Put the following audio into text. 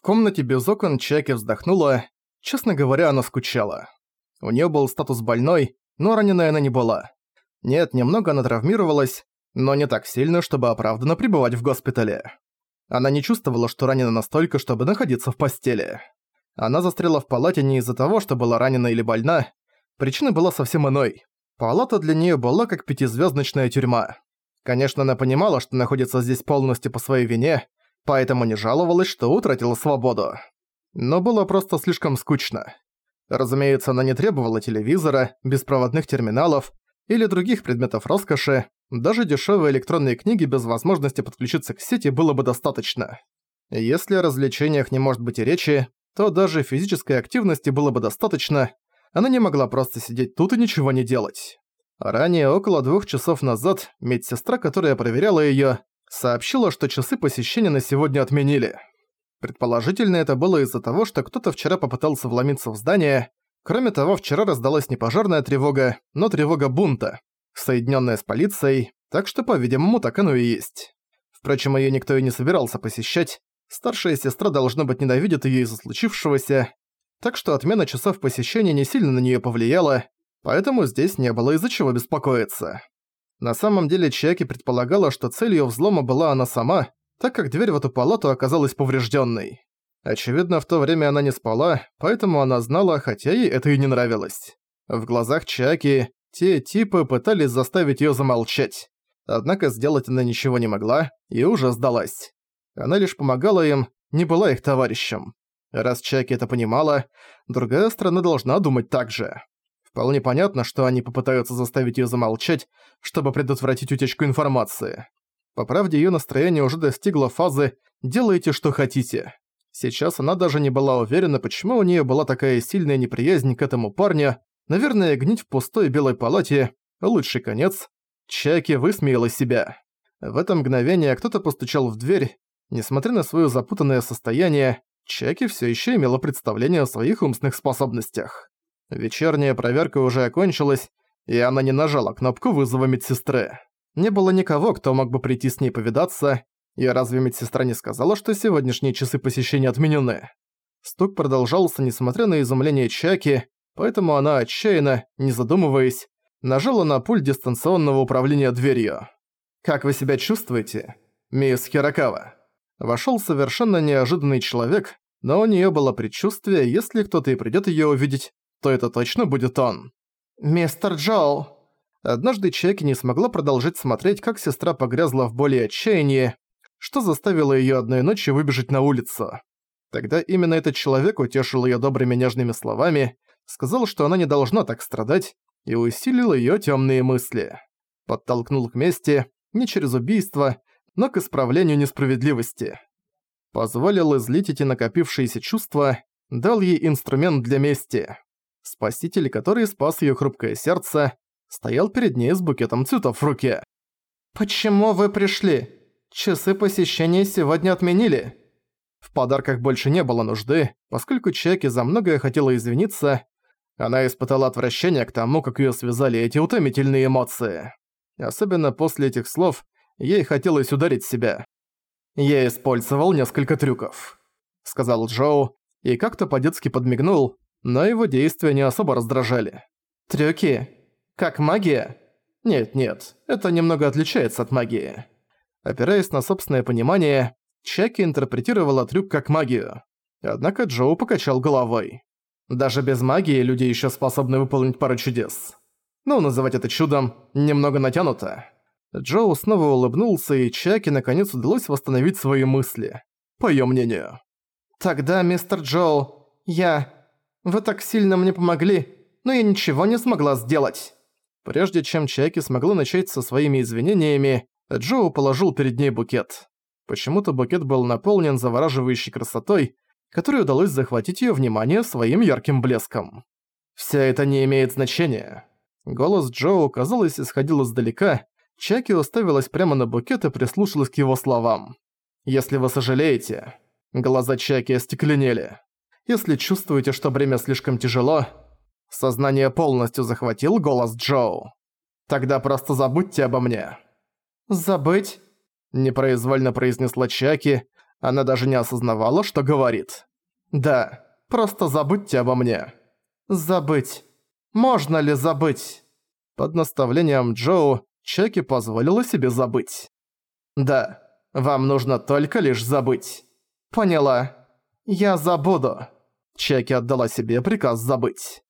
В комнате без окон Чаки вздохнула. Честно говоря, она скучала. У неё был статус больной, но раненая она не была. Нет, немного она травмировалась, но не так сильно, чтобы оправданно пребывать в госпитале. Она не чувствовала, что ранена настолько, чтобы находиться в постели. Она застряла в палате не из-за того, что была ранена или больна. Причина была совсем иной. Палата для неё была как пятизвёздочная тюрьма. Конечно, она понимала, что находится здесь полностью по своей вине, поэтому не жаловалась, что утратила свободу. Но было просто слишком скучно. Разумеется, она не требовала телевизора, беспроводных терминалов или других предметов роскоши, даже дешевые электронные книги без возможности подключиться к сети было бы достаточно. Если о развлечениях не может быть и речи, то даже физической активности было бы достаточно, она не могла просто сидеть тут и ничего не делать. Ранее, около двух часов назад, медсестра, которая проверяла её, сообщила, что часы посещения на сегодня отменили. Предположительно, это было из-за того, что кто-то вчера попытался вломиться в здание. Кроме того, вчера раздалась не пожарная тревога, но тревога бунта, соединённая с полицией, так что, по-видимому, так оно и есть. Впрочем, её никто и не собирался посещать. Старшая сестра, должно быть, ненавидит её из-за случившегося, так что отмена часов посещения не сильно на неё повлияла, поэтому здесь не было из-за чего беспокоиться. На самом деле Чаки предполагала, что целью взлома была она сама, так как дверь в эту палату оказалась поврежденной. Очевидно, в то время она не спала, поэтому она знала, хотя ей это и не нравилось. В глазах Чаки те типы пытались заставить её замолчать. Однако сделать она ничего не могла и уже сдалась. Она лишь помогала им, не была их товарищем. Раз Чаки это понимала, другая страна должна думать так же. Вполне понятно, что они попытаются заставить её замолчать, чтобы предотвратить утечку информации. По правде, её настроение уже достигло фазы «делайте, что хотите». Сейчас она даже не была уверена, почему у неё была такая сильная неприязнь к этому парню. Наверное, гнить в пустой белой палате – лучший конец. Чаки высмеяла себя. В это мгновение кто-то постучал в дверь. Несмотря на своё запутанное состояние, Чаки всё ещё имела представление о своих умственных способностях. Вечерняя проверка уже окончилась, и она не нажала кнопку вызова медсестры. Не было никого, кто мог бы прийти с ней повидаться, и разве медсестра не сказала, что сегодняшние часы посещения отменены? Стук продолжался, несмотря на изумление Чаки, поэтому она отчаянно, не задумываясь, нажала на пульт дистанционного управления дверью. «Как вы себя чувствуете, мисс Хирокава?» Вошёл совершенно неожиданный человек, но у неё было предчувствие, если кто-то и придёт её увидеть, то это точно будет он. «Мистер Джоу!» Однажды Чеки не смогла продолжить смотреть, как сестра погрязла в боли и отчаянии, что заставило её одной ночью выбежать на улицу. Тогда именно этот человек утешил её добрыми нежными словами, сказал, что она не должна так страдать, и усилил её тёмные мысли. Подтолкнул к мести, не через убийство, но к исправлению несправедливости. Позволил излить эти накопившиеся чувства, дал ей инструмент для мести. Спаситель, который спас её хрупкое сердце, стоял перед ней с букетом цветов в руке. «Почему вы пришли? Часы посещения сегодня отменили». В подарках больше не было нужды, поскольку Чеки за многое хотела извиниться, она испытала отвращение к тому, как её связали эти утомительные эмоции. Особенно после этих слов ей хотелось ударить себя. «Я использовал несколько трюков», — сказал Джоу, и как-то по-детски подмигнул, но его действия не особо раздражали. «Трюки? Как магия?» «Нет-нет, это немного отличается от магии». Опираясь на собственное понимание, Чаки интерпретировала трюк как магию. Однако Джоу покачал головой. Даже без магии люди еще способны выполнить пару чудес. Ну, называть это чудом немного натянуто. Джоу снова улыбнулся, и Чаки наконец удалось восстановить свои мысли. По её мнению. «Тогда, мистер Джоу, я... Вы так сильно мне помогли, но я ничего не смогла сделать». Прежде чем Чайки смогла начать со своими извинениями, Джоу положил перед ней букет. Почему-то букет был наполнен завораживающей красотой, которой удалось захватить её внимание своим ярким блеском. «Вся это не имеет значения». Голос Джоу, казалось, исходил издалека, Чаки уставилась прямо на букет и прислушалась к его словам. «Если вы сожалеете...» Глаза Чаки остекленели. Если чувствуете, что бремя слишком тяжело, сознание полностью захватил голос Джоу. Тогда просто забудьте обо мне. «Забыть?» – непроизвольно произнесла Чаки. Она даже не осознавала, что говорит. «Да, просто забудьте обо мне». «Забыть. Можно ли забыть?» Под наставлением Джоу Чеки позволила себе забыть. «Да, вам нужно только лишь забыть». «Поняла. Я забуду». Чеки отдала себе приказ забыть.